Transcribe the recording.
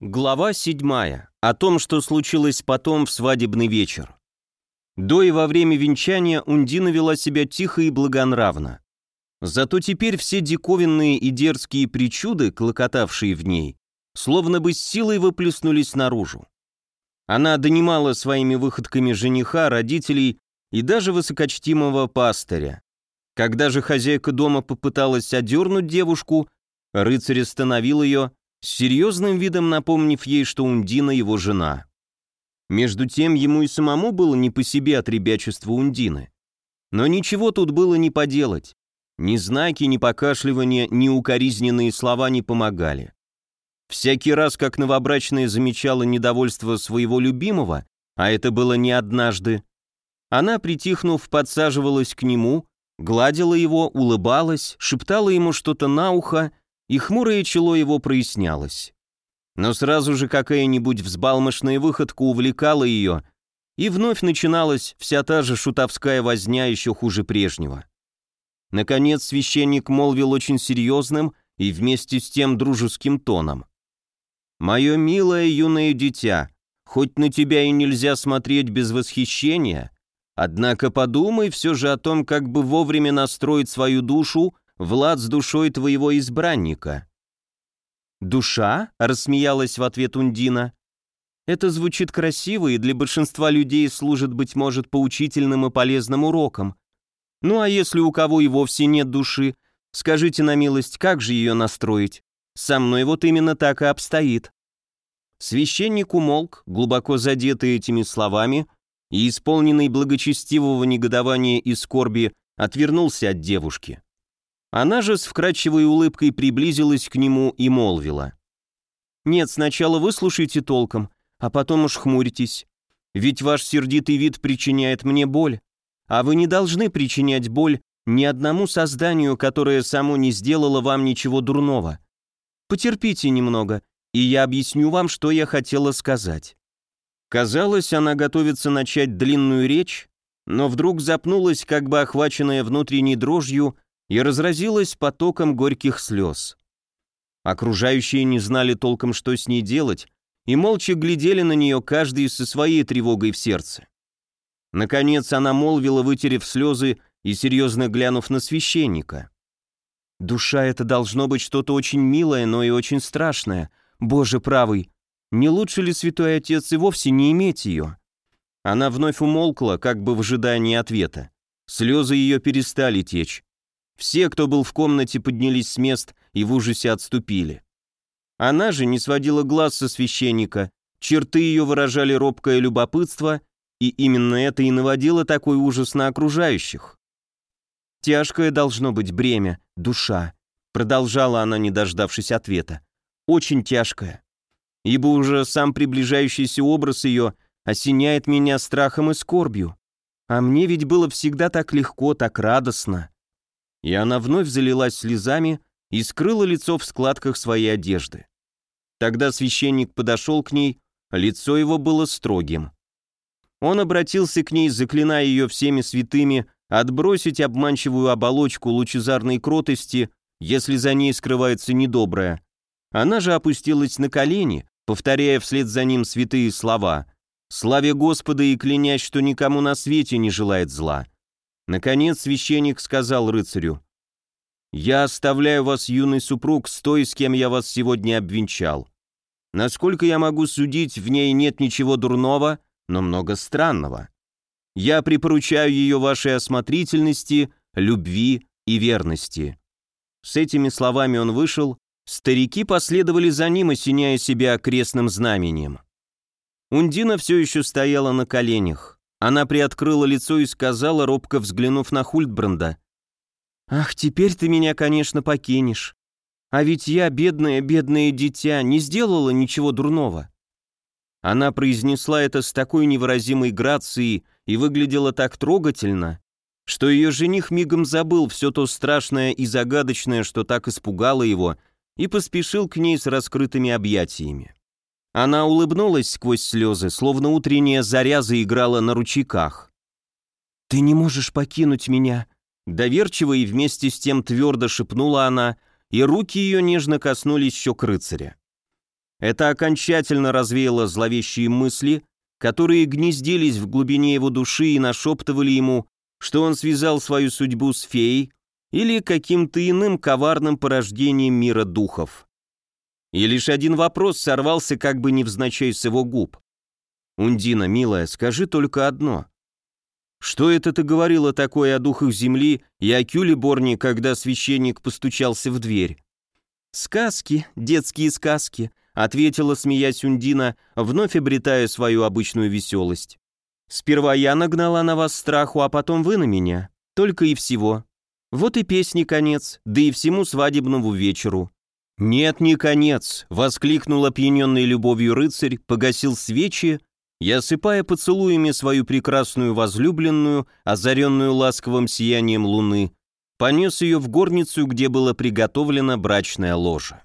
Глава 7. О том, что случилось потом в свадебный вечер. До и во время венчания Ундина вела себя тихо и благонравно. Зато теперь все диковинные и дерзкие причуды, клокотавшие в ней, словно бы с силой выплеснулись наружу. Она донимала своими выходками жениха, родителей и даже высокочтимого пастыря. Когда же хозяйка дома попыталась одернуть девушку, рыцарь остановил ее с серьезным видом напомнив ей, что Ундина его жена. Между тем ему и самому было не по себе от ребячества Ундины. Но ничего тут было не поделать. Ни знаки, ни покашливания, ни укоризненные слова не помогали. Всякий раз, как новобрачная замечала недовольство своего любимого, а это было не однажды, она, притихнув, подсаживалась к нему, гладила его, улыбалась, шептала ему что-то на ухо и хмурое чело его прояснялось. Но сразу же какая-нибудь взбалмошная выходка увлекала ее, и вновь начиналась вся та же шутовская возня еще хуже прежнего. Наконец священник молвил очень серьезным и вместе с тем дружеским тоном. «Мое милое юное дитя, хоть на тебя и нельзя смотреть без восхищения, однако подумай все же о том, как бы вовремя настроить свою душу Влад с душой твоего избранника». «Душа?» — рассмеялась в ответ Ундина. «Это звучит красиво и для большинства людей служит, быть может, поучительным и полезным уроком. Ну а если у кого и вовсе нет души, скажите на милость, как же ее настроить? Со мной вот именно так и обстоит». Священник умолк, глубоко задетый этими словами, и, исполненный благочестивого негодования и скорби, отвернулся от девушки. Она же с вкрадчивой улыбкой приблизилась к нему и молвила. «Нет, сначала выслушайте толком, а потом уж хмуритесь. Ведь ваш сердитый вид причиняет мне боль, а вы не должны причинять боль ни одному созданию, которое само не сделало вам ничего дурного. Потерпите немного, и я объясню вам, что я хотела сказать». Казалось, она готовится начать длинную речь, но вдруг запнулась, как бы охваченная внутренней дрожью, и разразилась потоком горьких слез. Окружающие не знали толком, что с ней делать, и молча глядели на нее каждый со своей тревогой в сердце. Наконец она молвила, вытерев слезы и серьезно глянув на священника. «Душа — это должно быть что-то очень милое, но и очень страшное. Боже правый, не лучше ли святой отец и вовсе не иметь ее?» Она вновь умолкла, как бы в ожидании ответа. Слезы ее перестали течь. Все, кто был в комнате, поднялись с мест и в ужасе отступили. Она же не сводила глаз со священника, черты ее выражали робкое любопытство, и именно это и наводило такой ужас на окружающих. «Тяжкое должно быть бремя, душа», продолжала она, не дождавшись ответа. «Очень тяжкое, ибо уже сам приближающийся образ ее осеняет меня страхом и скорбью. А мне ведь было всегда так легко, так радостно и она вновь залилась слезами и скрыла лицо в складках своей одежды. Тогда священник подошел к ней, лицо его было строгим. Он обратился к ней, заклиная ее всеми святыми отбросить обманчивую оболочку лучезарной кротости, если за ней скрывается недоброе. Она же опустилась на колени, повторяя вслед за ним святые слова «Славе Господа и клянясь, что никому на свете не желает зла». Наконец священник сказал рыцарю, «Я оставляю вас, юный супруг, с той, с кем я вас сегодня обвенчал. Насколько я могу судить, в ней нет ничего дурного, но много странного. Я припоручаю ее вашей осмотрительности, любви и верности». С этими словами он вышел, старики последовали за ним, осеняя себя крестным знамением. Ундина все еще стояла на коленях. Она приоткрыла лицо и сказала, робко взглянув на Хультбранда. «Ах, теперь ты меня, конечно, покинешь. А ведь я, бедное, бедное дитя, не сделала ничего дурного». Она произнесла это с такой невыразимой грацией и выглядела так трогательно, что ее жених мигом забыл все то страшное и загадочное, что так испугало его, и поспешил к ней с раскрытыми объятиями. Она улыбнулась сквозь слезы, словно утренняя заря заиграла на ручейках. «Ты не можешь покинуть меня», — доверчиво и вместе с тем твердо шепнула она, и руки ее нежно коснулись щек рыцаря. Это окончательно развеяло зловещие мысли, которые гнездились в глубине его души и нашептывали ему, что он связал свою судьбу с феей или каким-то иным коварным порождением мира духов. И лишь один вопрос сорвался как бы невзначай с его губ. «Ундина, милая, скажи только одно. Что это ты говорила такое о духах земли и о Кюлеборне, когда священник постучался в дверь?» «Сказки, детские сказки», — ответила, смеясь Ундина, вновь обретая свою обычную веселость. «Сперва я нагнала на вас страху, а потом вы на меня. Только и всего. Вот и песни конец, да и всему свадебному вечеру». «Нет, не конец!» — воскликнул опьяненный любовью рыцарь, погасил свечи и, осыпая поцелуями свою прекрасную возлюбленную, озаренную ласковым сиянием луны, понес ее в горницу, где было приготовлено брачное ложе.